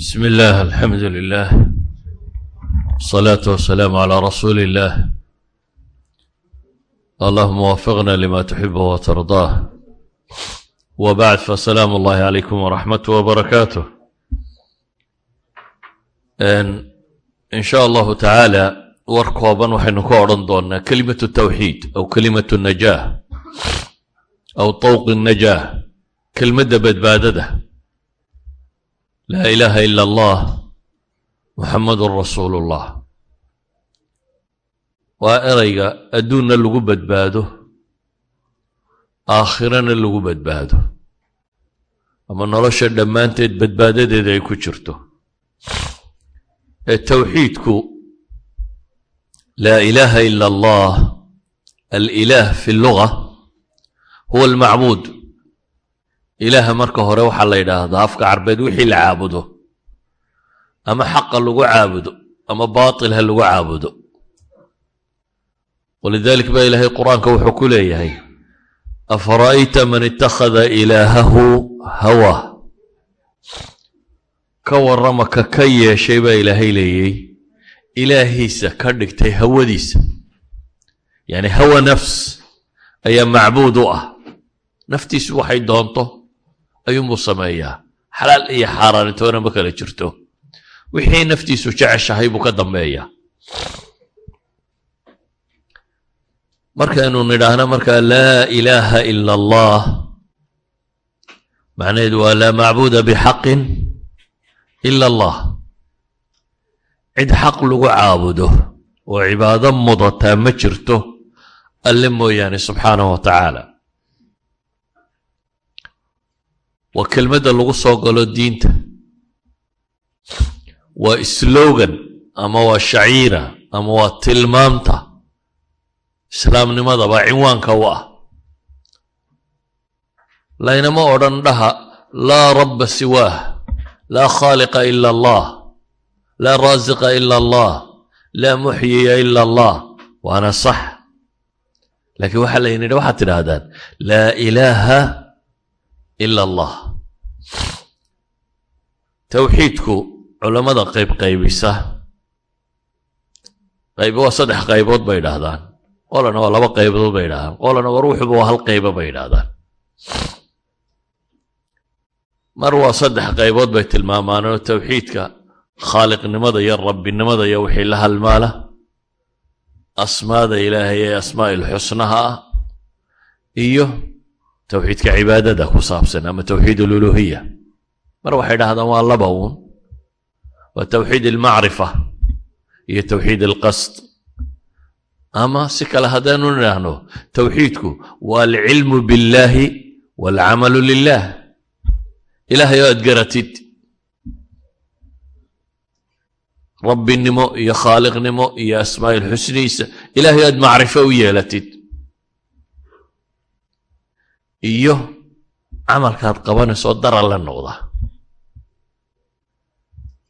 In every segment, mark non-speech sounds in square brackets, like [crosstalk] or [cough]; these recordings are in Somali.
bismi illaah alxamdu lilah wasalaatu wasalaamu calaa rasuuli illaah allahuma wafiqna lima tuxibu watardaah wa bacd fasalaamu allahi calaykum waraxmatu wabarakaatuh in sha allahu tacaala war kooban waxaynu ka odhan doonaa kelimatu tawxiid aw kelimatu najaah aw tawqi najaah kelmadda badbaadada laa ilaaha ila allah muxammadun rasuulu ullah waa erayga adduunna lagu badbaado aakhirana lagu badbaado. Ama nolosha dhammaanteed badbaadadeeda ay ku jirto. Ee tawxiidku laa ilaaha ila allah alilaah fi luga huwa almacbuud ilaaha marka hore waxaa la yidhaahdaa afka carbeed wixii la caabudo. Ama xaqa lagu caabudo ama baatil ha lagu caabudo. Walidalik baa ilaahay qur'aanka wuxuu ku leeyahay afara'ayta man ittakhada ilaahahu hawa? Ka warrama ka ka yeeshay baa ilaahay leeyey ilaahiisa ka dhigtay hawadiisa. Yani hawa nafs ayaa macbuud u ah. Naftiisu waxay doonto ayuunbuu sameeyaa. Xalaal iyo xaaraanitoona ma kala jirto. Wixii naftiisu jeceshahay buu ka dambeeyaa. Markaynu nidhaahno markaa laa ilaaha ila allah macnaheedu waa laa macbuuda bixaqin ila allah cid xaq lagu caabudo oo cibaado mudataa ma jirto. Alle mooyaane subxaanahu wa tacaala waa kelmadda lagu soo galo diinta. Waa slogan ama waa shaciira ama waa tilmaamta islaamnimada baa cinwaanka u ah. Laynama odhan dhaha laa rabba siwaah laa khaaliqa ila allah laa raasiqa ila allah laa muxyiya ila allah. Waana sax. Laakiin waxaa layn yidhi waxaad tidhaahdaan laa ilaaha ila allah towxiidku culammada qayb qaybisa. Qayb waa saddex qaybood bay idhaahdaan qolana waa laba qaybood bay idhahdaan qolana war wuxuba waa hal qaybo bay idhaahdaan mar waa saddex qaybood bay tilmaamaanoo towxiidka khaaliqnimada iyo rabbinimada iyo wixii la halmaala. Asmaada ilaahay ee asmaa'il xusnaha ah iyo towxiidka cibaadada ku saabsan ama towxiid aluluhiya mar waxay dhahdaan waa laba uun. Waa towxiid almacrifa iyo towxiid alqasd. Ama si kale haddaanu nidhaahno towxiidku waa alcilmu billaahi waalcamalu lilah ilaahay oo aad garatid. Rabbinimo iyo khaaliqnimo iyo asmaa'il ilaahay aad macrifo u yeelatid iyo camalkaad qabanayso dara la noqda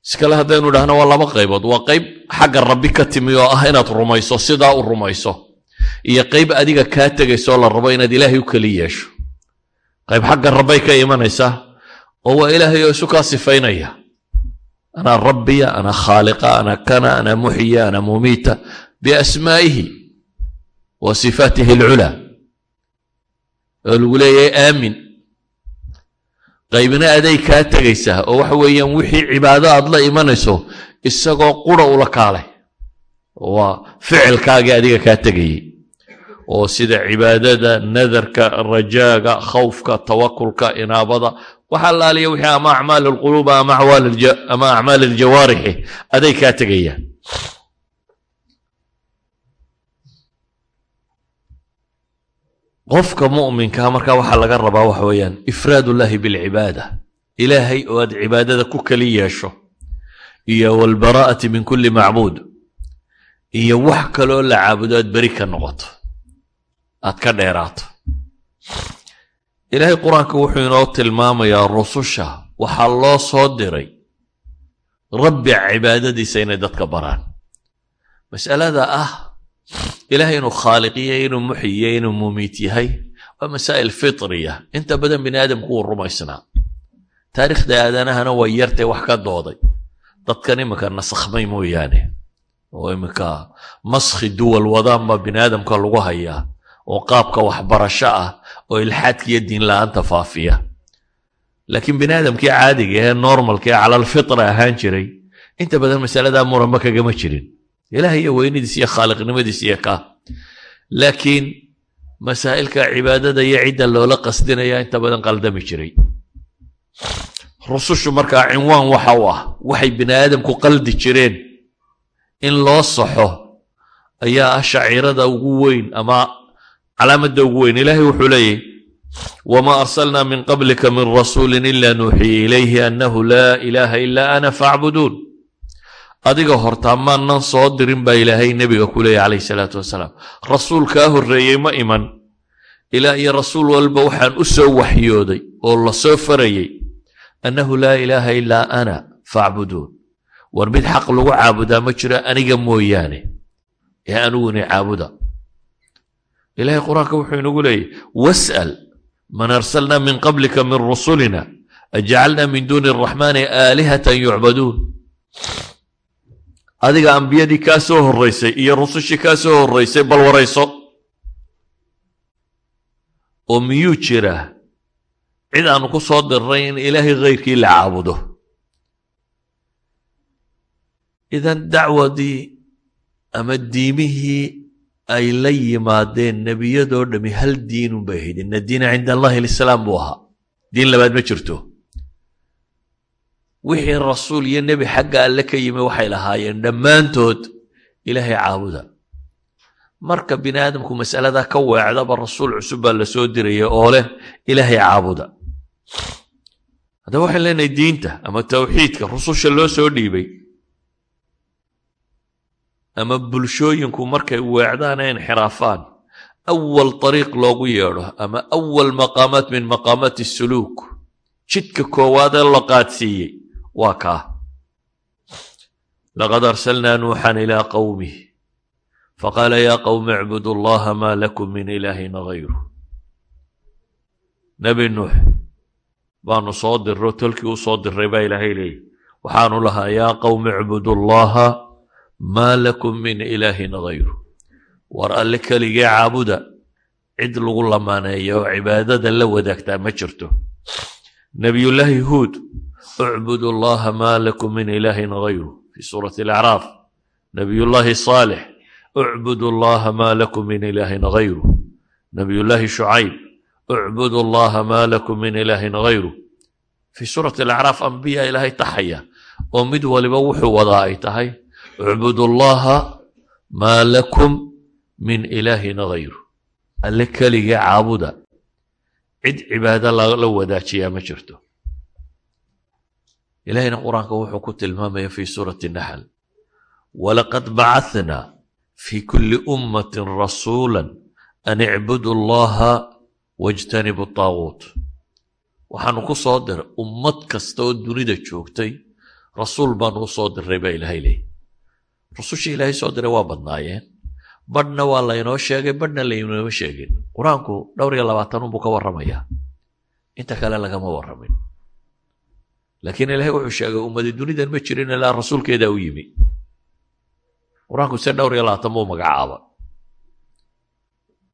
iskale haddaynu idhahno waa laba qaybood. Waa qayb xagga rabbi ka timi oo ah inaad rumayso sidaa u rumayso iyo qayb adiga kaa tegayso oo la rabo inaad ilaahay u keli yeesho. Qayb xagga rabbay ka imanaysaa oo waa ilaahay oo isu kaa sifaynaya. Anaa rabbiya anaa khaaliqa anaa kana anaa muxya anaa mumiita biasmaa'ihi wa sifaatihi alculaa oo lagu leeyahay aamin. Qaybna aday kaa tegaysaa oo waxa weeyaan wixii cibaado aad la imanayso isagoo qura ula kaalay. Waa ficilkaagii adiga kaa tegayey oo sida cibaadada nadarka rajaaga khawfka tawakulka inaabada waxa laaliya wixii ama acmaal alquluuba ama acmaal aljawaarixi aday kaa tegayaan qofka mu'minkaa markaa waxaa laga rabaa waxa weeyaan ifraad ullaahi bilcibaada. Ilaahay oo aad cibaadada ku keli yeesho iyo walbaraa'ati min kulli macbuud iyo wax kaloo la caabudo aad beri ka noqoto aad ka dheeraato. Ilaahay qur'aanka wuxuu inoo tilmaamayaa rususha waxaa loo soo diray. Rabbi cibaadadiisa inay dadka baraan. Mas'alada ah ilahay inuu khaaliqiya inuu muxiya inuu mumiit yahay waa masaa'il fitriya. Inta badan bini aadamku wuu rumaysnaa taariikhda aadanahana way yartay wax ka dooday. Dadkan iminka nasakhmay mooyaane. Oo iminka maskhi duwal wadaanba bini aadamka lagu hayaa. Oo qaabka waxbarasho ah oo ilxaadka iyo diinla'aanta faafiya. Laakiin bini aadamkii caadiga ee normalka ee calalfitra ahaan jiray inta badan masaladaa muranba kagama jirin ilaah iyo weynidiis iyo khaaliqnimadiis iyo ka. Laakiin masaa'ilka cibaadada iyo cidda loola qasdinaya inta badan qaldami jiray. Rusushu markaa cinwaan waxa u ah waxay bini aadamku qaldi jireen. In loo saxo ayaa ah shaciirada ugu weyn ama calaamadda ugu weyn. Ilaahay wuxuu leeyahy wma arsalna min qablika min rasuuli ila nuuxiyi ilayhi annahu laa ilaaha ila ana faacbuduun adiga hortaa maanan soo dirin baa ilaahay nebiga ku leeya calayh salaatu wasalaam. Rasuul kaa horreeyey ma iman. Ilaa iyo rasuul walba waxaan u soo waxyooday oo la soo farayey. Annahu laa ilaaha ilaa ana faacbuduun war mid xaq lagu caabudaa ma jiro aniga mooyaane. Ee aniguni caabuda. Ilahay qur'aanka wuxuu inagu leeyahy was'al man arsalna min qablika min rusulina ajcalna min duuni araxmaani aalihatan yucbaduun adiga ambiyadii kaa soo horraysay iyo rusushii kaa soo horraysay bal warayso. Oo miyuu jiraa cid aanu ku soo dirnay in ilaahay khayrkii la caabudo. Idan dacwadii ama diimihii ay la yimaadeen nebiyadoo dhami hal diinun bay ahayd ina diina cinda allahi alislaam buu ahaa. Diin labaad ma jirto wixii rasuul iyo nebi xagga alle ka yimi waxay lahaayeen dhammaantood ilaahay caabuda. Marka bini aadamku mas'aladaa ka weecdaba rasuul cusub baa la soo oo leh ilaahay caabuda. Haddaba waxaan leenahay diinta ama tawxiidka rususha loo soo dhiibay ama bulshooyinku markay weecdaan ee inxiraafaan awal ariiq loogu yeedho ama awal maqaamaat min maqaamaati suluuk. Jidka koowaadee la qaadsiiyey waa kaa laqad arsalnaa nuuxan ilaa qawmih faqaala yaa qawmi icbudu allaha maa lakum min ilaahin gayru nebi nuux baanu soo dirro tolkii u soo dirray baa ilaahay leeyahy waxaanu lahaa yaa qawmi icbudu allaha maa lakum min ilaahin gayru war alle keligee caabuda cid lagu lamaaneeya oo cibaadada la wadaagtaa ma jirto. Nebiyullaahi huud ucbudu allaha maa lakum min ilaahin gayru fii suurati alacraaf nebiyullaahi saalix ucbudu allaha maa lakum min ilaahin gayru nebiyullaahi shucayb ucbudu allaha maa lakum min ilaahin gayru fii suurati alacraaf ambiya ilaahay taxaya. Oo mid waliba wuxuu wadaa ay tahay ucbudu allaha maa lakum min ilaahin gayru alle keligee caabuda. Cid cibaado la wadaajiyaa ilahayna qur'aanka wuxuu ku tilmaamaya fii suurati naxl walaqad bacathnaa fii kulli ummatin rasuula an icbudu allaha wajtanibu taaguut. Waxaanu ku soo diray ummad kasta oo dunida joogtay rasuul baanu u soo diray baa ilaahay leeyay rusushii ilaahay soo diray waa badnaayeen. Badhna waa laynoo sheegay badhna laynooma sheegin. Qur'aanku dhowr iyo labaatanunbuu ka warramayaa. Inta kale lagama warramin laakiin ilaahay wuxuu sheegay ummadi dunidan ma jirin ilaa rasuulkeedaa u yimi qur'aanku se dhowr iyo labaatan buu magacaaba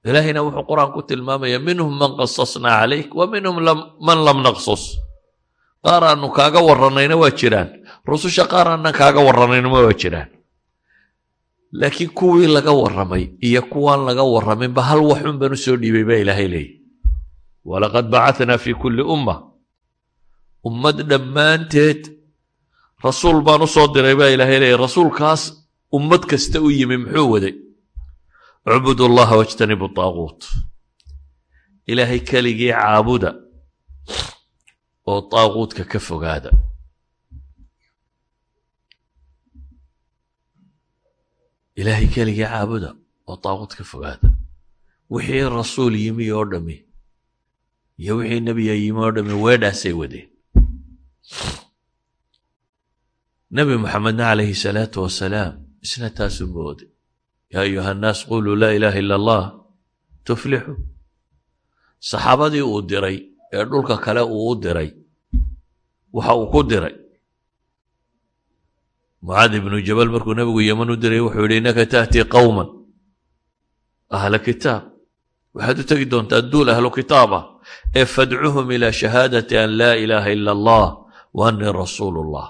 ilaahayna wuxuu qur'aan tilmaamaya minhum man qasasnaa calayk wa minhum man lam naqsus qaar aanu kaaga warranayna waa jiraan rususha qaar aanan kaaga warranayna waa jiraan laakiin kuwii laga warramay iyo kuwaan laga warraminba hal waxun baan u soo dhiibay baa ilaahay leeyay walaqad bacatnaa fii kulli umma ummad dhammaanteed. Rasuul baan u soo diray baa ilaahay leeyay rasuulkaas ummad kasta u yimi muxuu waday? Ucbudu allaha wajtanibu taaguut. Ilaahay keligii caabuda oo taaguutka ka fogaada. Ilaahay keligii caabuda oo taaguut ka fogaada. Wixii rasuul yimi oo dhami iyo wixii nebiya yimi oo dhami weedhaasay wadeen nebi moxamedna calayhi salaatu wasalaam isna taasuu mooday yaa ayuha annaas quluu laa ilaaha ila allah tuflixu saxaabadii uu diray ee dhulka kale uu u diray waxa uu ku diray. Mucaad ibnu jabal markuu nebigu yeman u diray wuxuu yidhi innaka ta'tii qowman ahla kitaab. Waxaad u tegi doontaa duul ahlu kitaaba ee fadcuhum ilaa shahaadati an laa ilaaha ila allah wa annii rasuulu ullah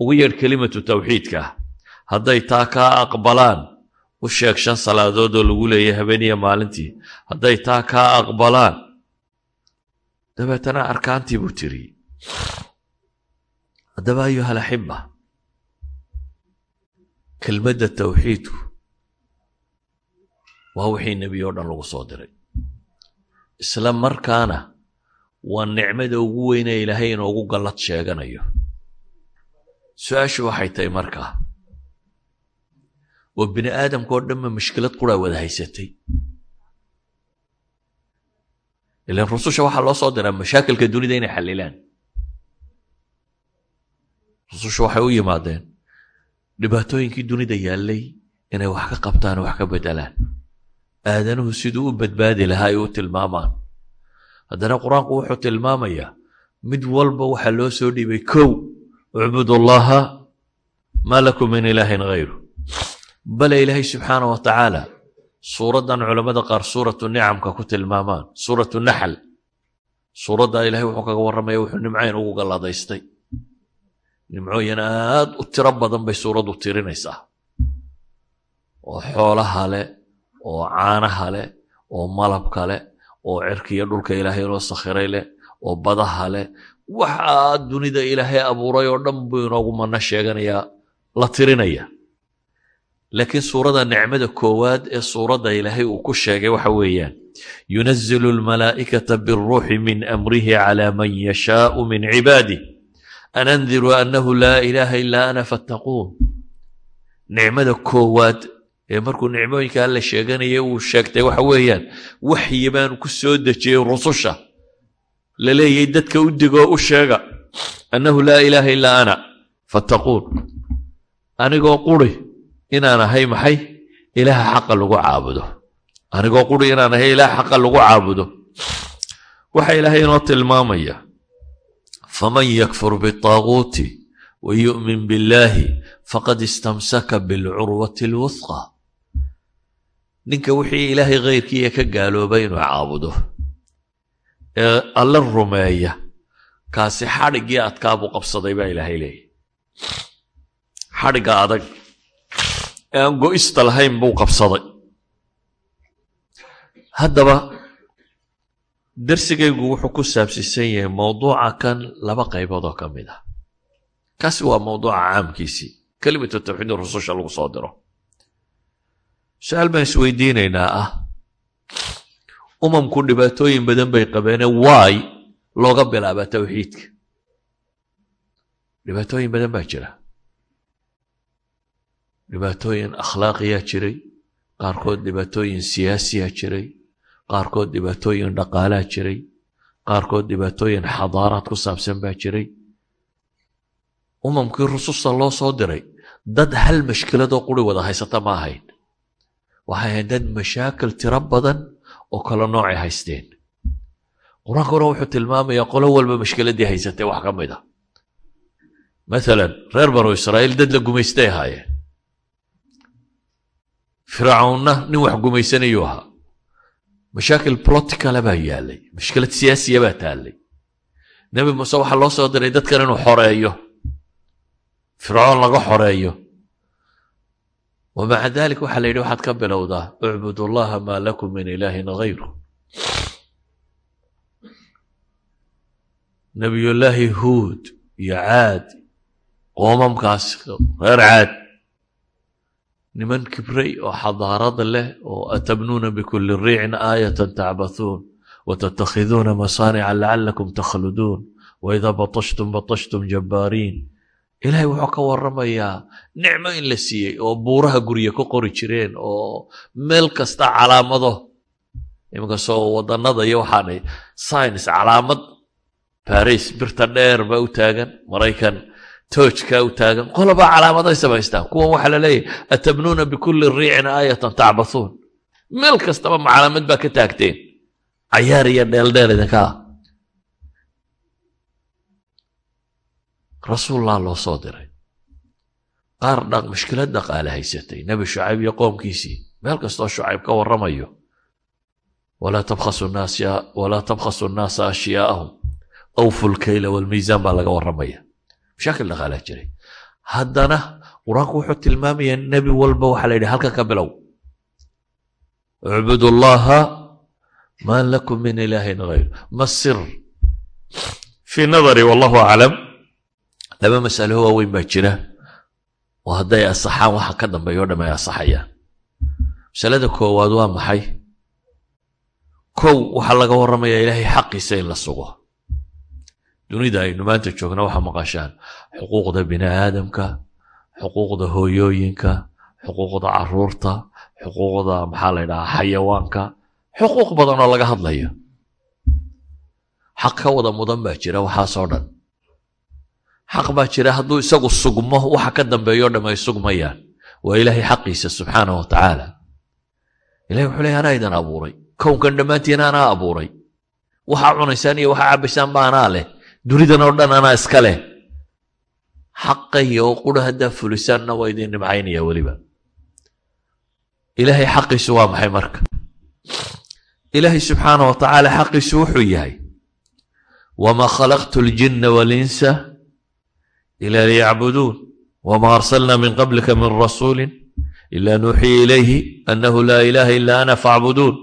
ugu yeedh kelimatu tawxiidka. Hadday taa kaa aqbalaan u sheeg shan salaadood oo lagu leeyahy habeeniya maalintii. Hadday taa kaa aqbalaan. Dabeetana arkaantii buu tiriyey haddaba ayuha alaxiba kelmadda tawxiidku waa wixii nebi oo dhan lagu soo diray. Isla markaana waa nicmada ugu weynee ilaahay inoogu gallad sheeganayo. Su'aashu waxay tahay markaa oo bini aadamka oo dhanba mushkilad quraa wada haysatay. Ilan rususha waxaa loo soo diraa mashaakilka dunida inay xallilaan. Rususha waxay u yimaadeen dhibaatooyinkii dunida yaallay inay wax ka qabtaan wax ka beddelaan. Aadanuhu siduu u badbaadi lahaa ay u tilmaamaan haddana qur'aanku wuxuu tilmaamayaa mid walba waxaa loo soo dhiibay kow ucbudu allaha maa lakum min ilaahin hayru bale ilaahay subxaana wa tacaala suuraddan culammada qaar suuratu nicamka ku tilmaamaan suuratu naxl suuradda ilahay wuxuu kaga warramaya wuxuu nimcayn ugu galladaystay. Nimcooyin aad u tiro badan bay suuraddu tirinaysaa. Oo xoolaha leh oo caanaha leh oo malabka leh oo cirkiiyo dhulka ilaahay loo sakhiray leh oo badaha leh waxaa dunida ilaahay abuuray oo dhan buu inoogu manno sheeganayaa la tirinaya. Laakiin suuradda nicmada koowaad ee suuradda ilaahay uu ku sheegay waxa weeyaan yunazilu almalaa'ikata biاlruuxi min amrihi cala man yashaau min cibaadih an andiruu annahu laa ilaaha ilaa ana fattaquun. Nicmada koowaad ee markuu nicmooyinka alla sheeganaya uu sheegtay waxa weeyaan waxyibaanu ku soo dejiyey rususha. La leeyay dadka u digoo u sheega annahu laa ilaaha ilaa ana fattaquun. Anigoo quri inaan ahay maxay? Ilaaha xaqa lagu caabudo. Anigoo quri inaan ahay ilaaha xaqa lagu caabudo. Waxa ilaahay inoo tilmaamaya faman yakfur bitaaguuti wayu'min billaahi faqad istamsaka bilcurwati alwusqa ninka wixii ilaahay khayrkiiya ka gaaloobay inuu caabudo. Ee alla rumeeya. Kaasi xadhiggii adkaabuu qabsaday baa ilaahay leeyahy xadhigga adag ee aan go'ista lahayn buu qabsaday. Haddaba darsigaygu wuxuu ku saabsiisan yahay mowduuca kan laba qaybood oo ka mid ah. Kaasi waa mowduuca caamkiisii. Kelimatu tawxiid rususha lagu soo diro su'aal baan isweydiinaynaa ah. Umamku dhibaatooyin badan bay qabeene waay looga bilaabaa tawxiidka? Dhibaatooyin badan baa jira. Dhibaatooyin akhlaaqiyaa jiray qaarkood dhibaatooyin siyaasiyaa jiray qaarkood dhibaatooyin dhaqaalaa jiray qaarkood dhibaatooyin xadaaraad ku saabsan baa jiray. Umamkii rususta loo soo diray dad hal mashkiladoo quri wada haysata ma ahayn waxay ahayn dad mashaakil tiro badan oo kale noocay haysteen qur'aankuna wuxuu tilmaamayaa qolo walba mashkiladii haysatay wax ka mid a maalan reer banu israa'iil dad la gumaystay ahaayeen fircawnna nin wax gumaysanayuu ahaa mashaakil ploticala baa yaallay mashkilad siyaasiya baa taallay nebi muuse waxaa loo soo diray dadkan inuu xoreeyo fircoon laga xoreeyo wa maca dalik waxaa la yidhi waxaad ka bilowdaa ucbud allaha maa lakum min ilaahin hayru nebiyullaahi huud iyo caad qoomamkaas reer caad niman kibray oo xadaarad leh oo atabnuuna bikulli riicin aayatan tacbathuun watattakhiduuna masaanica lacalakum takhluduun waida batashtum batashtum jabbaariin ilaahay wuxuu ka warramayaa nicmo in la siiyey oo buuraha gurye ka qori jireen oo meel kasta calaamado imankastoo wadannada iyo waxaanay science calaamad baris birta dheer baa u taagan maraykan toojka u taagan qolobaa calaamaday samaystaan kuwan waxaa la leeyahy atabnuuna bikulli riicin aayatan tacbathuun meel kastaba macalaamad baa ka taagteen. Cayaar iyo dheeldheel idinka rasuullaa loo soo diray. Qaar mushkilad dhaqaale haysatay. Nebi shucayb iyo qoomkiisii. Meel kastoo shucayb ka warramayo. Walaa tabkhasu nnaasa ashyaa'ahum awfu lkayla walmiisaan baa laga warramaya. Mashaakil dhaqaalaa jiray. Haddana qur'aanku wuxuu tilmaamayaa nebi walba waxaa la yidhi halkan ka bilow. Ucbudu llaha maa lakum min ilaahin hayr ma sir. Fii nadari wallahu aclam laba masalo waaweyn baa jira. Oo hadday asaxaan waxa ka dambeeya o dham ay asaxayaan masalada koowaad waa maxay? Kow waxaa laga warramayaa ilaahay xaqiisa in la sugo. Dunida aynu maanta joogna waxaa maqashaan xuquuqda bini aadamka xuquuqda hooyooyinka xuquuqda carruurta xuquuqda maxaa la ydhahaa xayawaanka xuquuq badan oo laga hadlayo. Xaq ka wada mudan baa jira waxaasoo dhan xaq baa jira hadduu isagu sugmo waxa ka dambeeyo o dham ay sugmayaan waa ilaahay xaqiisa subxaanah wa tacaala wuxuu leey anaa idin abuuray. Kownkan dhammaantiin anaa abuuray. Waxaa cunaysaan iyo waxaa cabbaysaan ba anaa leh. Dunidan oo dhan anaa iska leh. Xaqaya oo qura haddaa fulisaanna waa idin nimcaynaya weliba. Ilaahay xaqiisu waa maxay marka? Ilaahay subxaanah wa xaqiisu wuxuu yahay wamaa khalaqtu aljinna walinsa ila liyacbuduun wma arsalna min qablika min rasuuli ila nuuxiya ilayhi anahu laa ilaha ila ana faacbuduun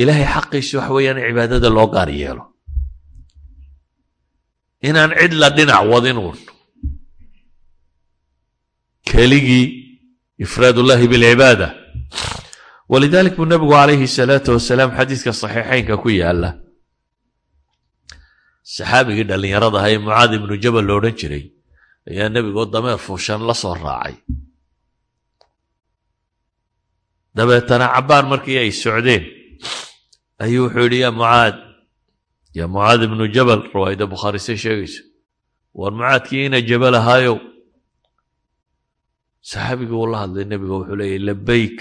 ilaahay xaqiisu waxa weeyaan cibaadada loo gaar yeelo inaan cid la dhinac wadinuun keligii ifraadullahi bilcibaada walidalik buu nabigu calayhi salaatu wasalaam xadiiska saxiixeynka ku yaalla saxaabigii dhallinyarada aha ee mucaad ibnu jabal lo odhan jiray ayaa nebigoo dameer fuushan la soo raacay. Dabeetana cabbaan markii ay socdeen ayuu wuxuu yidhi yaa mucaad yaa mucaad ibnu jabal riwaayadda bukhaari say sheegayso war mucaadkii ina jabal ahaayow. Saxaabigii uu la hadlay nebiga wuxuu leeyahy labayk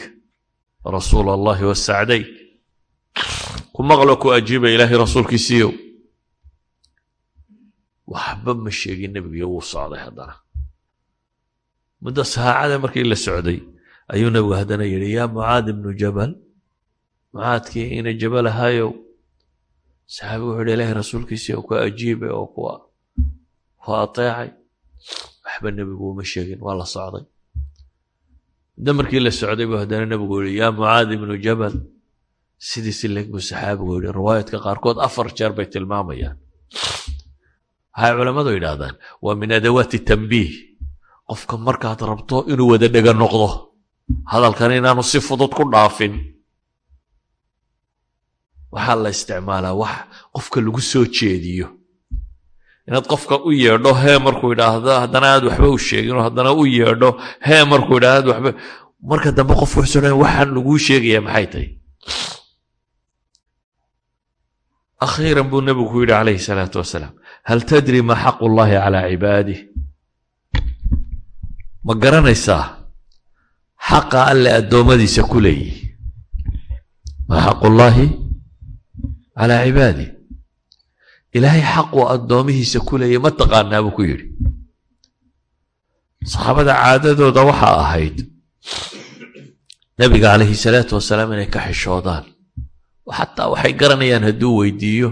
rasuula allahi wasacdayk ku maqlo ku ajiiba ilaahay rasuulkiisiiyow waxba ma sheegin nebigiyo wuu socday haddana. Muddo saacada markii la socday ayuu nebigu haddana yidhi yaa mucaad ibnu jabal mucaadkii ina jabal ahaayow saxaabigu wuxuu yidhi ilaahay rasuulkiisii oo ku ajiibay oo ku ateecay. Waxba nebigu uma sheegin waa la socday. Muddo markii la socday buu haddana nebigu yidhi yaa mucaad ibnu jabal sidiisi leeg buu saxaabigu yidhi. Riwaayadka qaarkood afar jeer bay tilmaamayaan waxay culammadu yidhaahdaan waa min adawaati tambiih qofka markaad rabto inuu wada dhega noqdo hadalkan inaanu si fudud ku dhaafin. Waxaa la isticmaalaa wax qofka lagu soo jeediyo. Inaad qofka u yeedho hee markuu idhaahdo haddana aad waxba u sheegin haddana u yeedho hee markuu idhaahdo aad waxba marka dambe qof wuxuu odhan waxaan laguu sheegayaa maxay tahay? Akhiiran buu nebigu ku yidhi calayhi salaatu wasalaam hal tadri ma xaqu llahi calaa cibaadih ma garanaysaa xaqa alle addoommadiisa ku leeyihi ma xaqu llaahi calaa cibaadih ilaahay xaquu addoomihiisa ku leeyahy ma taqaanaa buu ku yidhi. saxaabada caadadooda waxaa ahayd. nebiga calayhi salaatu wasalaam inay ka xishoodaan. xataa waxay garanayaan hadduu weydiiyo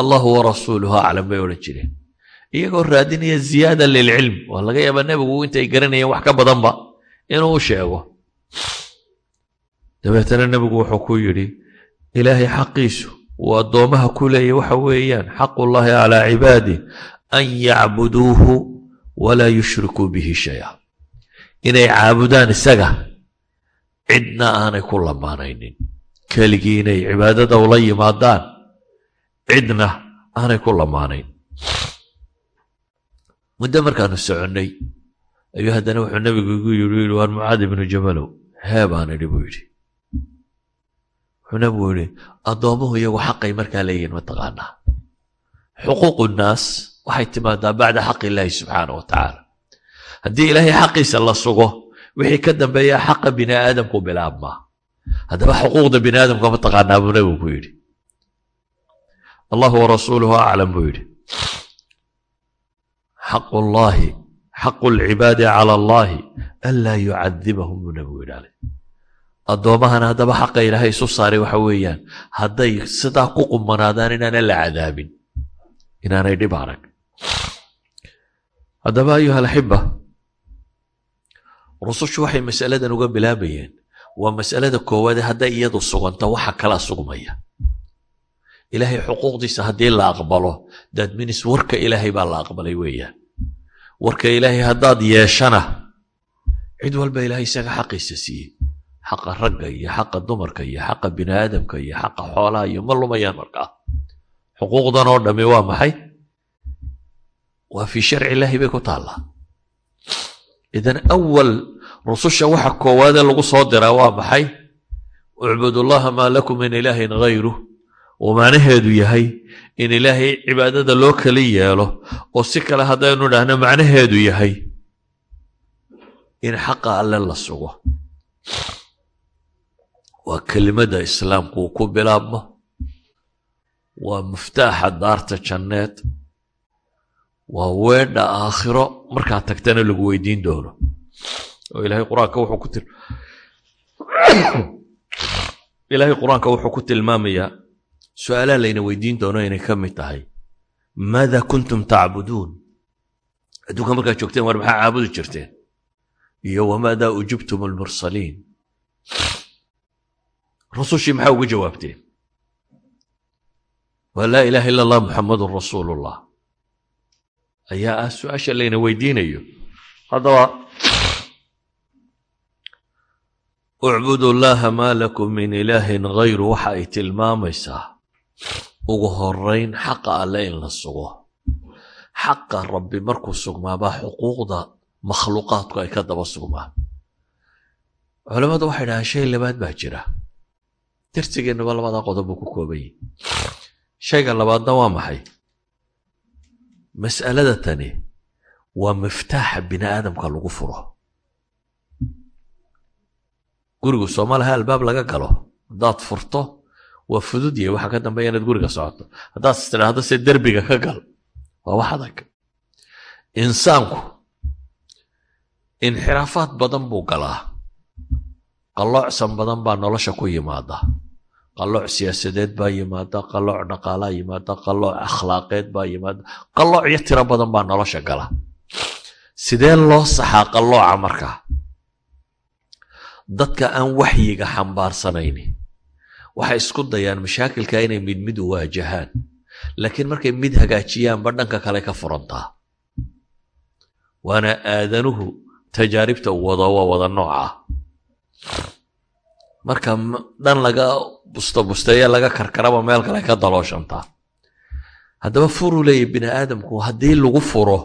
allahu warasuuluhu aclam bay odhan jireen. Iyagoo raadinaya ziyaada lilcilm waa laga yaabaa nebigu intay garanayeen wax ka badanba inuu u sheego. Dabeetana nebigu wuxuu ku yidhi ilaahay xaqiisu uu addoommaha ku leeyahy waxa weeyaan xaqullaahi calaa cibaadih an yacbuduuhu walaa yushrikuu bihi shaya inay caabudaan isaga cidna aanay ku lamaanaynin keligii inay cibaadada ula yimaadaan cidna aanay ku lamaanayn. Muddo markaanu soconnay ayuu haddana wuxuu nebigu igu yidhi waar mucaad ibnu jabalow. Hee idhi buu yidhi. Wuxuu nebigu yidhi addoommuhu iyagu xaqay markaa leeyihiin mataqaanaa xuquuqu nnaas waxay timaadaa bacda xaq illaahi subxaana wa tacaala. Haddii ilaahay xaqiisa la sugo wixii ka dambeeya xaqa bini aadamku bilaabmaa. Haddaba xuquuqda bini aadamka mataqaanaa buu nebigu ku yidhi allahu warasuuluhu aclam buu yidhi. Xaqu llaahi xaqu lcibaadi cala allaahi anlaa yucadibahum buu nabigu yidhaale addoommahana haddaba xaqa ilaahay isu saaray waxa weeyaan hadday sidaa ku qumanaadaan inaana la cadaabin inaanay dhib arag. Haddaba ayuha alaxiba rusushu waxay masaladan uga bilaabayeen. Waa masalada koowaade hadday iyadu suganto waxa kala sugmaya ilaahay xuquuqdiisa haddii la aqbalo dadminis warka ilaahay baa la aqbalay weeyaan warka ilaahay haddaad yeeshana cid walba ilaahay isaga xaqiisa siiyey. Xaqa ragga iyo xaqa dumarka iyo xaqa bini aadamka iyo xaqa xoolaha iyo ma lumayaan markaa xuquuqdan oo dhammi waa maxay? Waa fii sharci illaahi bay ku taallaa. Idan awal rususha waxa koowaadee lagu soo diraa waa maxay? Ucbudullaha maa lakum min ilaahin hayruh oo macnaheedu yahay in ilaahay cibaadada loo kala yeelo oo si kale haddaynu idhaahno macnaheedu yahay in xaqa alle la sugo. Waa kelimada islaamku uu ku bilaabmo. Waa muftaaxa daarta janneed. Waa weedha aakhiro. Markaad tagtana lagu weydiin doono. Oo ilaahay qur'aanka wuxuu ku til [coughs] ilaahay qur'aanka wuxuu ku tilmaamayaa su'aalaha layna weydiin doono inay ka mid tahay maada kuntum tacbuduun adduunka markaad joogteen war maxaa caabudi jirteen iyo wamaada ujibtum almursaliin rusushii maxaa uga jawaabteen waa laa ilaha illa allah muxamadun rasuulullah ayaa ah su'aasha layna weydiinayo haddaba ucbudu llaha maa lakum min ilaahin hayru waxa ay tilmaamaysaa ugu horayn xaqa alle in la sugo. Xaqa rabbi markuu sugmaabaa xuquuqda makhluuqaadku ay ka daba sugmaan culammadu waxay dhahaan shay labaad baa jira. Darsigeennaba labadaa qodob buu ku kooban yahi shayga labaadna waa maxay? Mas'alada tani waa miftaaxa bini aadamka lagu furo. Gurigu soomalaha albaab laga galo. Haddaad furto waa fudud yahay waxa ka dambeeya inaad guriga socoto. Haddaad istidhaahdo se derbiga ka gal. Waa wax adag. Insaanku inxiraafaad badan buu galaa. Qalloocsan badan baa nolosha ku yimaada. Qallooc siyaasadeed baa yimaada qallooc dhaqaalaa yimaada qallooc akhlaaqeed baa yimaada. Qalloocyo tiro badan baa nolosha gala. Sidee loo saxaa qallooca markaa dadka aan waxyiga xambaarsanayni waxay isku dayaan mashaakilka inay mid mid u waajahaan. Laakiin markay mid hagaajiyaanba dhanka kale ka furantaa. Waana aadanuhu tajaaribta u waa wada nooca marka dhan laga bustabusteeye laga karkaraba meel kale ka dalooshantaa. Haddaba furuu leeya bini aadamku haddii lagu furo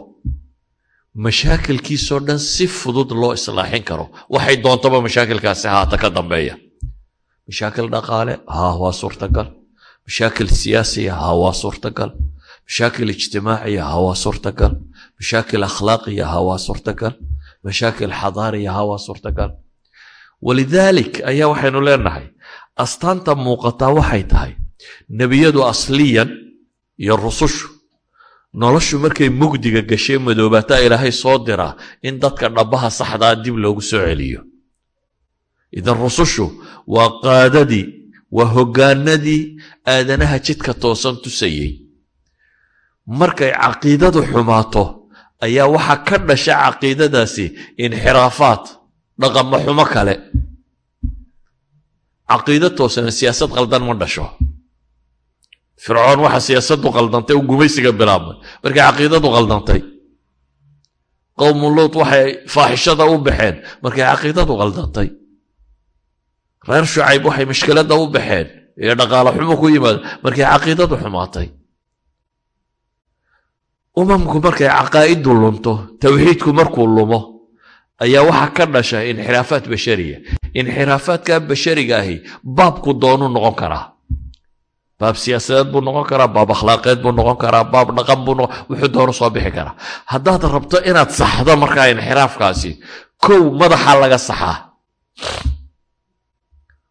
mashaakilkiisoo dhan si fudud loo islaaxin karo. Waxay doontaba mashaakilkaasi haata ka dambeeya mashaakil dhaqaale haa waa suurtagal mashaakil siyaasiya haa waa suurtagal mashaakil ijtimaaciya haa waa suurtagal mashaakil akhlaaqiya haa waa suurtagal mashaakil xadaariya haa waa suurtagal walidaalik ayaa waxaynu leenahay astaanta muuqataa waxay tahay nebiyadu asliyan iyo rusushu noloshu markay mugdiga gashee madoobaataa ilaahay soo diraa in dadka dhabbaha saxdaa dib loogu soo celiyo idan rusushu waa qaadadii waa hoggaanadii aadanaha jidka toosan tusayey. Markay caqiidadu xumaato ayaa waxaa ka dhasha caqiidadaasi inxiraafaad dhaqamo xumo kale. Caqiido toosana siyaasad qaldan ma dhasho. Fircoon waxa siyaasaddu qaldantay u gumaysiga bilaabmay. Markay caqiidadu qaldantay qowmu luut waxay faaxishada u baxeen. Markay caqiidadu qaldantay reer shucayb waxay mashkiladda u baxeen. Iyo dhaqaalo xumo ku yimaada markay caqiidadu xumaatay. Umamku markay caqaa'iddu lunto tawxiidku markuu lumo ayaa waxaa ka dhasha inxiraafaat bashariya. Inxiraafaadka bashariga ahi baabku doonuu noqon karaa. Baab siyaasadeed buu noqon karaa baab akhlaaqeed buu noqon karaa baab dhaqan buu wuxuu doonu soo bixi karaa. Haddaad rabto inaad saxdo markaa inxiraafkaasi kow madaxa laga saxaa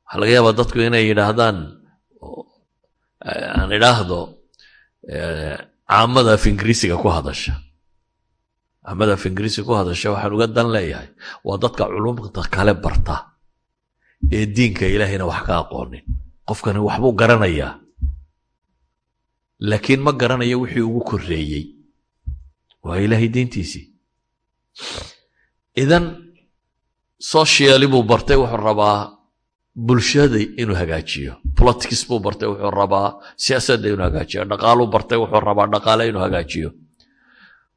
waxaa laga yaabaa dadku inay yidhaahdaan aan idhaahdo caamada af ingiriisiga ku hadasha. Ahmad af ingiriisi ku hadasha waxaan uga dan leeyahay waa dadka culumta kale barta ee diinka ilaahayna wax ka aqoonin. Qofkani waxbuu garanayaa. Laakiin ma garanayo wixii ugu korreeyey. Waa ilaahay diintiisii idan sociali buu bartay wuxuu rabaa bulshada inuu hagaajiyo. Politics buu bartay wuxuu rabaa. Siyaasadda inuu hagaajiyo. Dhaqaaluu bartay wuxuu rabaa. Dhaqaale inuu hagaajiyo.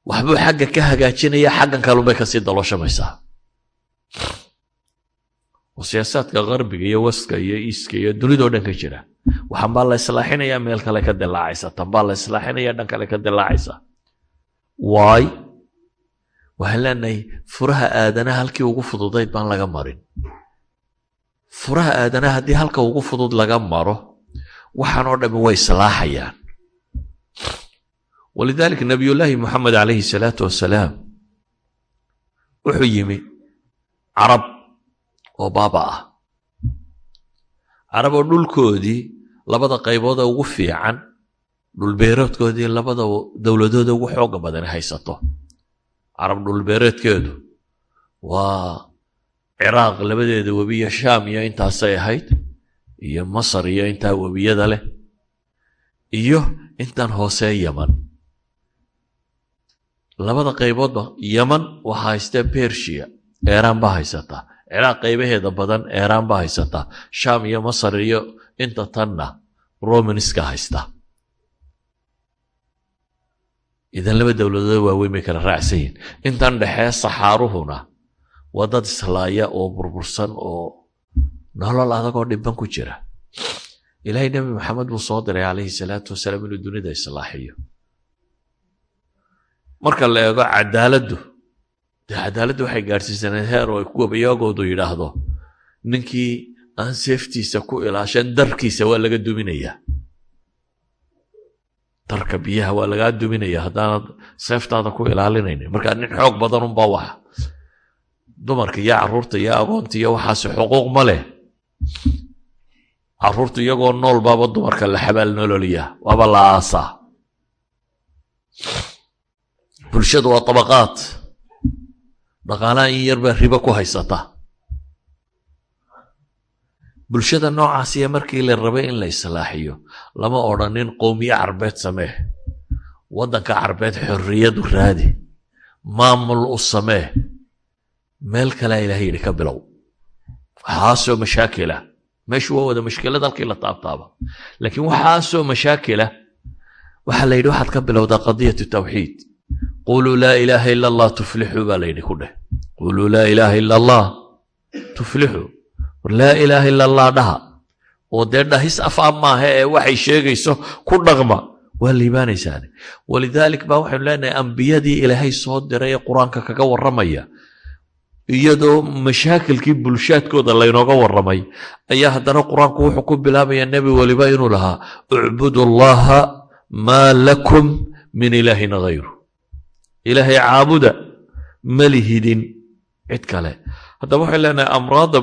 Waxbuu xagga ka hagaajinaya xaggan kalunbay ka sii daloshamaysaa oo siyaasaadka qarbiga iyo waska iyo iiska iyo dunidao dhan ka jira. Waxan baa la islaaxinaya meel kale ka dilaacaysa tan baa la islaaxinaya dhan kale ka dilaacaysa waay waxaan leenahay furaha aadanaha halkii ugu fududayd baan laga marin furaha aadanaha haddii halka ugu fudud laga maro waxaan oo dhammi way islaaxayaan walidaalika nabiyullaahi moxamed calayhi salaatu wasalaam wuxuu yimi carab oo baaba ah. Carab oo dhulkoodii labada qaybood ee ugu fiican dhulbeereedkoodii labada dowladooda ugu xooga badani haysato. Carab dhulbeereedkeedu waa ciraaq labadeeda webiyo shaam iyo intaasay ahayd iyo masar iyo intaa webiyada leh iyo intan hoosee yaman labada qayboodba yaman waxaa haystaa bershiya eeraan baa haysataa ciraaq qaybaheeda badan eeraan baa haysataa shaam iyo masar iyo inta tanna romanska haysta. Idan laba dowladood waaweyn bay kala raacsan yihiin intan dhexee saxaaruhuna waa dad islaaya oo burbursan oo nolol adagoo dhibban ku jira. Ilaahay nebi maxamed buu soo diray calayhi salaatu wasalaam inuu dunida islaaxiyo. Marka la eego cadaaladdu dee cadaaladdu waxay gaadhsiisaneed heer oo kuwabayagoodu yidhaahdo ninkii aan seeftiisa ku ilaashan darkiisa waa laga duminayaa. Darka biyaha waa lagaa duminaya haddaanad seeftaada ku ilaalinaynin. Markaa nin xoog badan unbaa wax dumarka iyo carruurta iyo agoonta iyo waxaasi xuquuq ma leh. Carruurta iyagoo nool baaba dumarka la xabaal nololiya waaba la aasaa. Bulshadu waa tabaqaad. Dhaqaalaha in yar baa ku haysata. Bulshada noocaasiya markii la rabay in la islaaxiyo lama odhanin qowmiye carbeed samee. Waddanka carbeed xorriyadu raadi maamul u samee meel kalea ilahay yidhi ka bilow. Waxaasoo mashaakila. Meeshu waa wada mashkilad halkii la taabtaaba. Laakiin waxaasoo mashaakila waxaa la yidhi waxaad ka bilowdaa qadiyatu tawxiid. Quluu laa ilaaha ila allah tuflixuu baa la yidhi ku dheh quluu laa ilaaha ila allah tuflixuu. War laa ilaaha ila allah dhaha oo dee dhahis afaa maaha ee waxay sheegayso ku dhaqma. Waa liibaanaysaane walidaalik baa waxaynu leenahay ambiyadii ilaahay soo diray ee qur'aanka kaga warramaya iyadoo mashaakilkii bulshaadkooda laynooga warramay ayaa haddana qur'aanku wuxuu ku bilaabaya nebi weliba inuu lahaa ucbudu allaha maa lakum min ilaahin hayru ilaahay caabuda ma lihidin cid kale. Haddaba waxay leenahay amraadda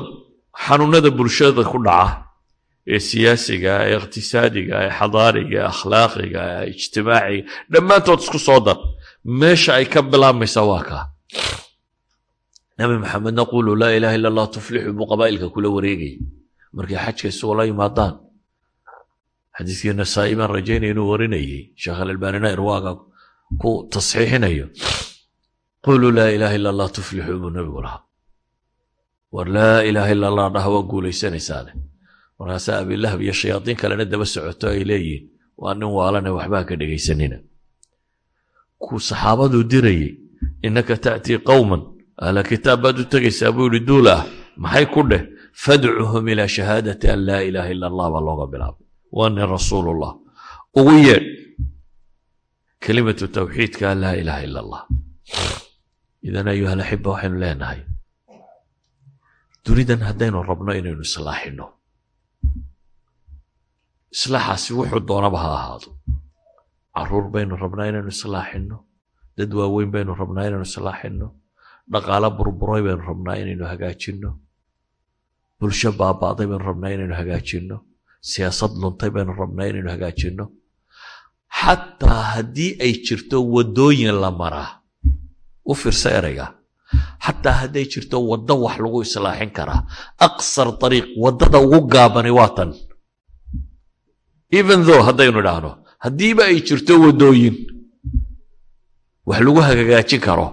xanuunada bulshada ku dhaca ee siyaasiga ee iqhtisaadiga ee xadaariga ee akhlaaqiga ee ijtimaaciga dhammaantood isku soo dar. Meesha ay ka bilaabmaysa waa kaa nabi maxamedna quluu laa ilaha illa allah tuflixu buu qabaa'ilka kula wareegayay markay xajka isugu la yimaadaan xadiiskii nasaa'i baan rajaynaya inuu warinayay sheekh alalbaanina irwaaga ku tasxiixinayo. Quluu laa ilaha illa allah tuflixu buu nabigu lahaa war laa ilaaha illa allah dhaha waa guulaysanaysaane markaasaa abilahab iyo shayaadiin kalena daba socoto ay leeyihiin. Waa nin waalane waxbaa ka dhegaysanina kuu saxaabaduu dirayey innaka ta'tii qowman ahla kitaab baad u tegaysaa buu yidhi duul ah maxay ku dheh fadcuhum ilaa shahaadati an laa ilaaha illa allah baa looga bilaabay waa nin rasuulullah ugu yeedh kelimatu tawxiidka laa ilaaha illa allah idan ayuha alaxiba waxaynu leenahay. Dunidan haddaynu rabno inaynu islaaxino. Islaaxaasi wuxuu doonaba ha ahaado. Caruur baynu rabnaa inaynu islaaxino. Dad waaweyn baynu rabnaa inaynu islaaxino dhaqaalo burburay baynu rabnaa inaynu hagaajinno. Bulsho baaba'day baynu rabnaa inaynu hagaajinno. Siyaasad luntay baynu rabnaa inaynu hagaajinno. Xataa haddii ay jirto waddooyin la maraa. U fiirsa erayga. Xataa hadday jirto waddo wax lagu islaaxin karaa aqsar ariiq waddada ugu gaabani waa tan. Even though haddaynu idhaahno haddiiba ay jirto waddooyin wax lagu hagaajin karo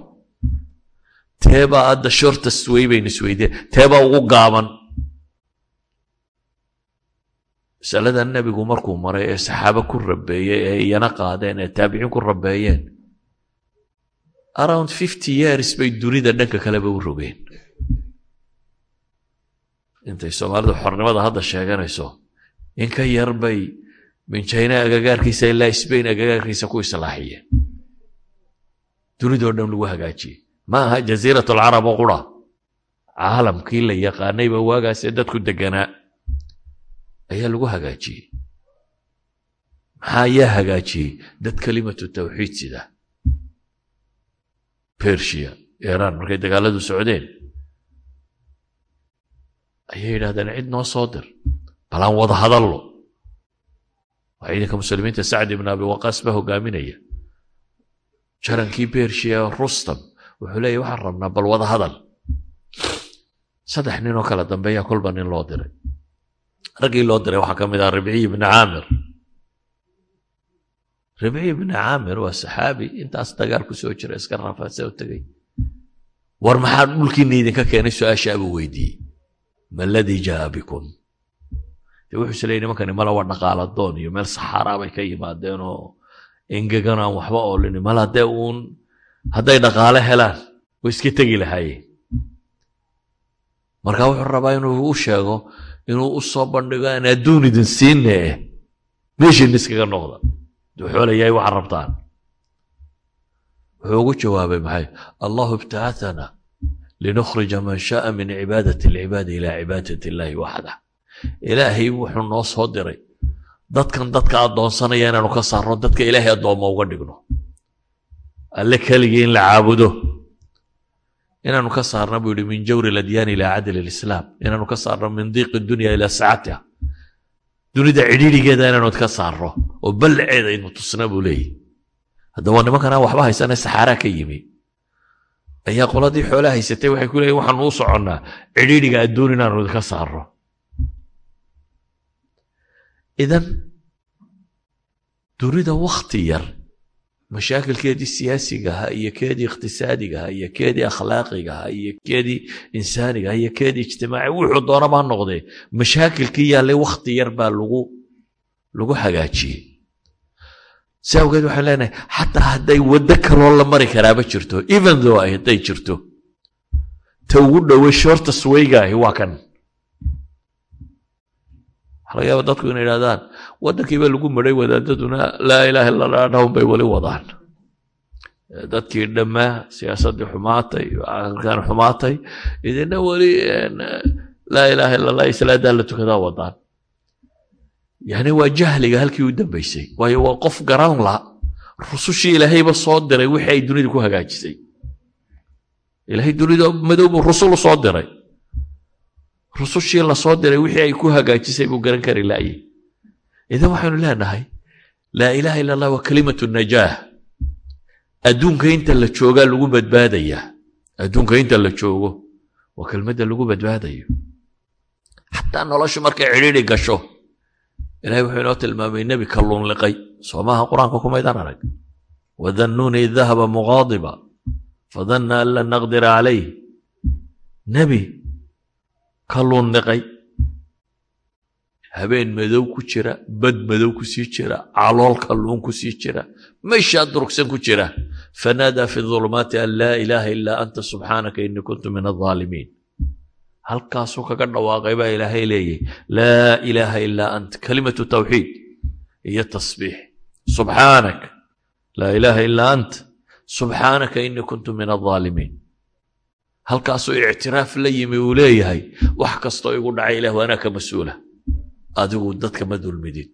teebaa adda shortest way baynu isweydeen teebaa ugu gaaban. Masaladan nebigu markuu maray ee saxaabo ku rabeeyey ee iyana qaadeen ee taabiciin ku rabeeyeen around fifty years bay dunida dhanka kaleba u rogeen. Intay soomaalidu xornimada hadda sheeganayso in ka yar bay minjayna agagaarkiisa ilaa sbain agagaarkiisa ku islaaxiyeen. Dunidoo dhan lagu hagaajiyey ma aha jasiirat alcarab oo qura. Caalamkii la yaqaanayba waagaasee dadku deganaa ayaa lagu hagaajiyey. Maxaa ayaa hagaajiyey? Dad kelimatu tawxiid sida. Bersia iiraan markay dagaaladu socdeen. Ayay yidhahdeen cid noo soo dir. Balaan wada hadallo. Waa ciidanka muslimiinta sacd ibn abi waqaas baa hogaaminaya. Jarankii bersia rustam wuxuu leeyahy waxaan rabnaa bal wada hadal. Saddex nin oo kala dambeeyaa kolba nin loo diray. Raggii loo diray waxaa ka mid ah ribciy ibni caamir. Ribciy ibni caamir waa saxaabi intaas dagaal ku soo jira iska rafaadsa u tegey. War maxaa dhulkiina idinka keenay su'aashaabuu weydiiyey? Ma ladii jaa bikum. Wuxuu isleeyay nimankani mala waa dhaqaaladoon iyo meel saxaaraa bay ka yimaadeen oo engegan aan waxba oolini mal haddee uun hadday dhaqaale helaan way iska tegi lahaayeen. Marka wuxuu rabaa inuu u sheego inuu u soo bandhigo aan adduun idin siinne meeshiina iskaga noqda. Xoolayahay waxa rabtaan. Wuxuu ugu jawaabay maxay? Allahu ibtacathana linukhrija man shaaa min cibaadati alcibaadi ilaa cibaadati illaahi waxda ilaahay wuxuu noo soo diray dadkan dadka addoonsanaya inaanu ka saarno dadka ilaahay addoommo uga dhigno alle keligii in la caabudo. Inaanu ka saarno buu yihi min jawri aladyaani ilaa cadli alislaam inaanu ka saarno min diiqi dunya ilaa sacatiha dunida cidhiirigeeda inaanu ka saarno oo ballaceeda aynu tusna buu leeyahy haddaba nimankanaa waxba haysana saxaaraa ka yimi. Ayaa qoladii xoolaa haysatay waxay ku leeyiin waxaanu u soconnaa cidhiiriga adduun inaanu idinka saarno. Idan dunida wakhti yar mashaakilkeedii siyaasigaha iyo keedii iqtisaadigaha iyo keedii akhlaaqigaha iyo keedii insaanigaha iyo keedii ijtimaaci wuxuu doonaba ha noqdee mashaakilkii yaallay wakhti yar baa lagu lagu hagaajiyey. Si awgeed waxaan leenahay xataa hadday waddo kaloo la mari karaaba jirto even though ay hadday jirto ta ugu dhowey shorta swaygaahi waa kan laga yaaba dadku inay idhahdaan waddankiiba lagu maray wadaadaduna laa ilaaha illa allah dhahun bay weli wadaan. Dadkii dhammaa siyaasaddii xumaatay arkaan xumaatay idina weli laa ilaaha illa allah islaadaa la tukadaa wadaan. Yani waa jahliga halkii u dambaysay waayo waa qof garan la rusushii ilaahayba soo diray wixii ay dunida ku hagaajisay. Ilaahay dunida madow buu rusul soo diray rusushii la soo diray wixii ay ku hagaajisay buu garan kari laayay. Idan waxaynu leenahay laa ilaaha illa allah waa kalimatu najaah. Adduunka inta la joogaa lagu badbaadayaa adduunka inta la joogo waa kelmadda lagu badbaadayo. Xataa noloshu markay cidhiidhi gasho ilahay wuxuu inoo tilmaamay nebi kalluun liqay soo maaha qur'aanka kumaydaan arag? Wadannuuni id dahaba muqaadiba fadanna an lan naqdira calayh. Nebi kalluun liqay habeen madow ku jira bad madow ku sii jira calool kalluun ku sii jira meeshaa durugsan ku jira. Fanaadaa fi dulumaati an laa ilaaha ilaa anta subxaanaka inii kuntu min alظaalimiin halkaasuu kaga dhawaaqay baa ilaahay leeyahy laa ilaaha ilaa ant kalimatu tawxiid iyo tasbiix. Subxaanak laa ilaaha ilaa ant subxaanaka inii kuntu min alظaalimiin halkaasuu ictiraaf la yimi uu leeyahay wax kastoo igu dhacay ilah anaa ka mas'uula. Adigu dadka ma dulmidid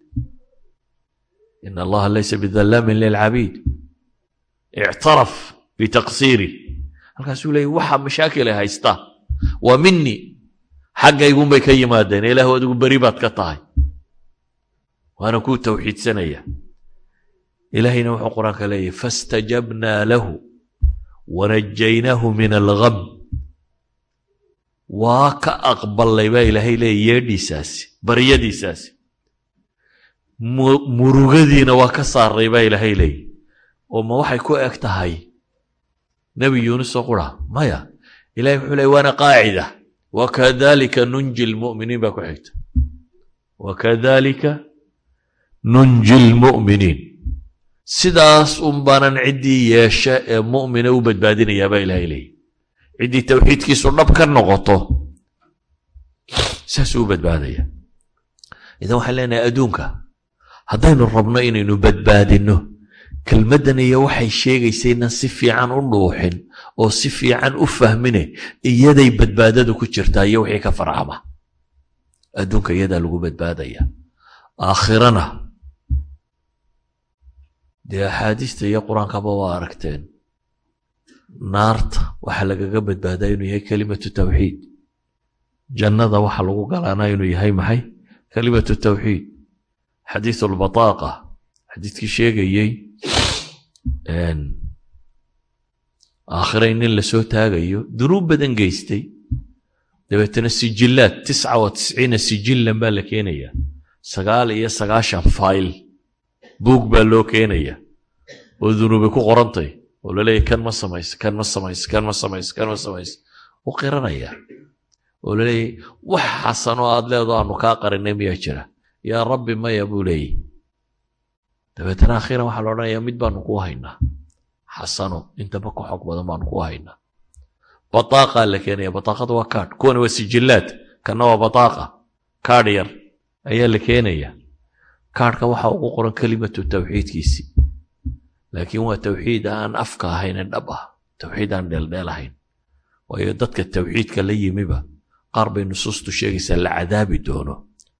in allaha laysa bidallaamin lilcabiid. Ictaraf bitaqsiiri halkaasuu leeyahy waxa mashaakila haysta. Waa minii xaggaygunbay ka yimaadeen ilaahu adigu beri baad ka tahay. Waana kuu tawxiidsanaya. Ilaahayna wuxuu qur'aanka leeyahy fastajabnaa lahu wanajaynaahu min algham waa ka aqbalay baa ilaahay leeya yeedhiisaasi baryadiisaasi murugadiina waa ka saaray baa ilaahay leeya oo ma waxay ku eg tahay? Nebi yuunus oo qura maya ilahay wuxuu leey waana qaacida wakadalika nunji lmu'miniin baa ku xigta. Wakadalika nunji lmu'miniin. Sidaas un baanan ciddii yeesha ee mu'mina u badbaadinayaa baa ilahay leeya ciddii tawxiidkiisu dhab ka noqoto saasuu u badbaadaya. Idan waxaan leenahay adduunka haddaynu rabno inaynu badbaadinno kelmaddan iyo waxay sheegaysaynan si fiican u dhuuxin oo si fiican u fahmine iyaday badbaadadu ku jirtaa iyo wixii ka farcama adduunka iyadaa lagu badbaadaya. Aakhirana dee axaadiista iyo qur'aankaba waa aragteen naarta waxaa lagaga badbaadaa inuu yahay kelimatu tawxiid. Jannada waxa lagu galaana inuu yahay maxay? Kelimatu tawxiid. Xadiisu lbataaqa xadiidkii sheegayey aakhiray nin la soo taagayo dunuub badan geystay. Dabeetana sijillaad tisca wa tisciina sijillan baa la keenayaa sagaal iyo sagaashan fayl buug baa loo keenaya. Oo dunuubay ku qorantay oo laleeyahy kan ma samayse kan ma samayse kan ma samayse kan ma samayse u qiranaya. Oo laleeyahy wax xasanoo aad leedo aanu kaa qarinay miyaa jira. Yaa rabbi maya buu leeyahy dabeetana akhiiran waxaa la odhanayaa mid baanu kuu haynaa. Xasano intaba ka xog badan baanu kuu haynaa. Bataaqaa la keenaya bataaqada waa kaadh kuwana waa sijillaad kanna waa bataaqa. Kaadh yar ayaa la keenaya. Kaadhka waxa ugu qoran kelimatu tawxiidkiisii laakiin waa tawxiid aan afka ahayne dhab ah. Tawxiid aan dheeldheel ahayn. Waayo dadka tawxiidka la yimiba qaar bay nusuustu sheegaysaa la cadaabi doono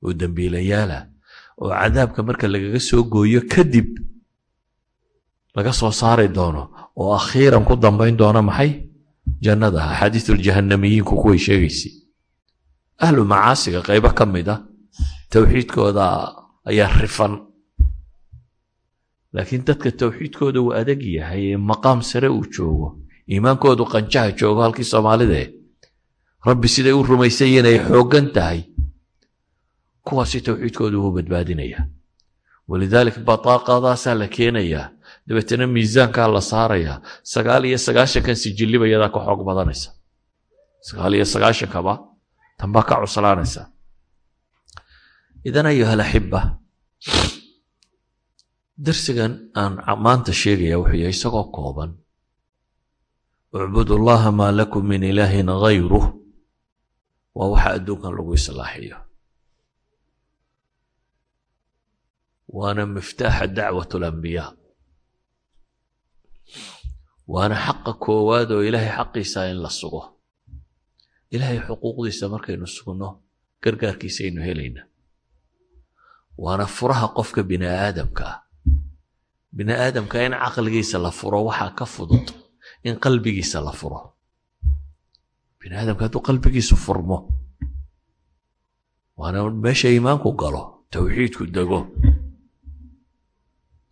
oo dembiilayaala oo cadaabka marka lagaga soo gooyo kadib laga soo saari doono oo akhiiran ku dambayn doona maxay? Jannada. Axaadiisuljahanamiyiinku kuway sheegaysay ahlu macaasiga qaybo ka mid a tawxiidkooda ayaa rifan laakiin dadka tawxiidkooda uu adag yahay ee maqaam sare uu joogo iimaankoodu qanjaha joogo halkii soomaalidee rabbi siday u rumaysayeen ay xooggan tahay kuwaasi tawxiidkooda wuu badbaadinaya walidaalik bataaqadaasaa la keenayaa dabeetana miisaankaa la saarayaa sagaal iyo sagaashankan sijilliba iyadaa ka xoog badanaysa sagaal iyo sagaashankaba tanbaa ka cuslaanaysa idan ayuha alaxiba darsigan aan maanta sheegaya wuxuu yahay isagoo kooban. Ucbud allaha maa lakum min ilaahin hayruh waa waxa adduunkan lagu islaaxiyo. Waana miftaaxa dacwat alambiyaa waana xaqa koowaad oo ilaahay xaqiisa in la sugo. Ilaahay xuquuqdiisa markaynu sugno gargaarkiisaynu helaynaa waana furaha qofka bini aadamka ah bini aadamka in caqligiisa la furo waxaa ka fudud in qalbigiisa la furo. Bini aadamka hadduu qalbigiisu furmo waana meesha iimaanku galo tawxiidku dego.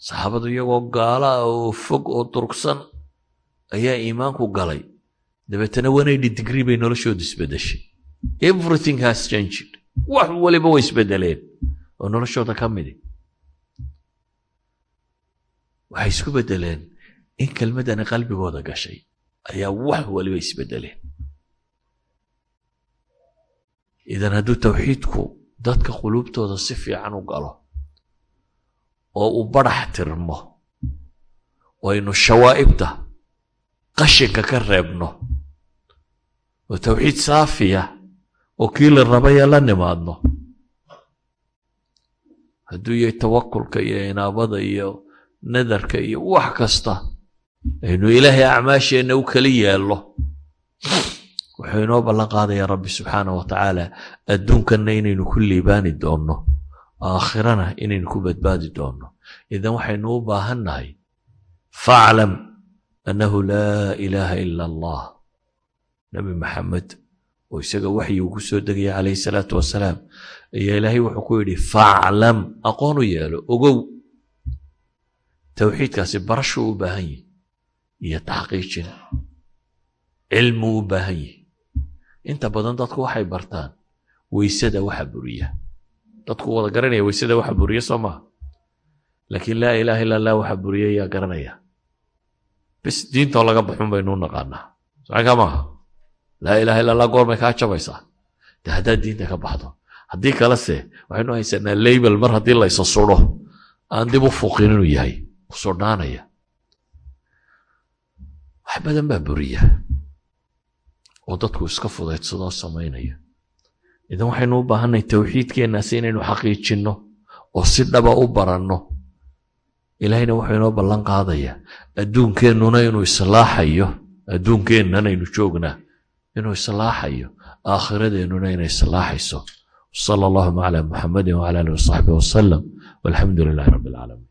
Saxaabadu iyagoo gaala oo fog oo durugsan ayaa iimaanku galay. Dabeetana wanaydi digrii bay noloshoodu isbedeshay everything has changed. Wax waliba way isbedeleen oo noloshooda ka midi waxay isku bedeleen in kelmaddani qalbigooda gashay. Ayaa wax waliba isbedeleen idan hadduu tawxiidku dadka quluubtooda si fiican u galo oo uu barax tirmo oo aynu shawaa'ibta qashinka ka reebno oo tawxiid saafiya oo kii la rabaya la nimaadno hadduu yahay tawakulka iyo inaabada iyo nadarka iyo wax kasta aynu ilaahay acmaasheenna u kala yeelno wuxuu inoo ballan qaadayaa rabbi subxaanah wa tacaala adduunkanna inaynu ku liibaani doonno aakhirana inaynu ku badbaadi doonno. Idan waxaynu u baahannahay faclam annahu laa ilaaha ila allah. Nabi maxamed oo isaga waxyi uu ku soo degaya calayhi salaatu wasalaam ayaa ilaahay wuxuu ku yidhi faclam aqoon u yeelo ogow tawxiidkaasi barashuu u baahan yihi iyo taxqiijin cilmuu u baahan yihi inta badan dadku waxay bartaan weysada waxa buriya. Dadku wada garanaya weysada waxa buriya soo maha laakiin laa ilaaha illa allah waxa buriya yaa garanaya. Bis diintoo laga baxun baynuu naqaanaa. Socanka maaha laa ilaha illa allah goormay kaa jabaysaa. De haddaad diinta ka baxdo haddii kalese waxaynu haysanaa mar haddii laysa aan dib u yahay ku sudhaanaya wax badan baa buriya oo dadku iska fudaydsadoo samaynaya idan waxaynu u baahannahay towxiidkeennaasi inaynu xaqiijinno oo si dhaba u baranno ilaahayna wuxuu inoo ballan qaadaya. Adduunkeennuna inuu islaaxayo adduunkeennana aynu joognaa inuu islaaxayo aakhiradeenuna inay islaaxayso. Sala allahuma calaa muxamadin wcala alihi wasaxbihi wasalam walxamdu lilahi rabbi alcaalamiin